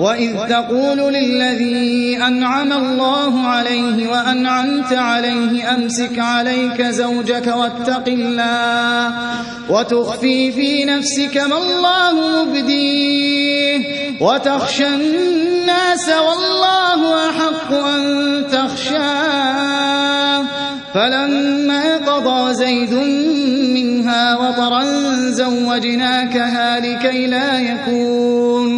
وإذ تقول للذي أنعم الله عليه وأنعمت عليه أمسك عليك زوجك واتق الله وتخفي في نفسك ما الله مبديه وتخشى الناس والله أحق أن تخشاه فلما قضى زيد منها وطرا زوجناكها لكي لا يكون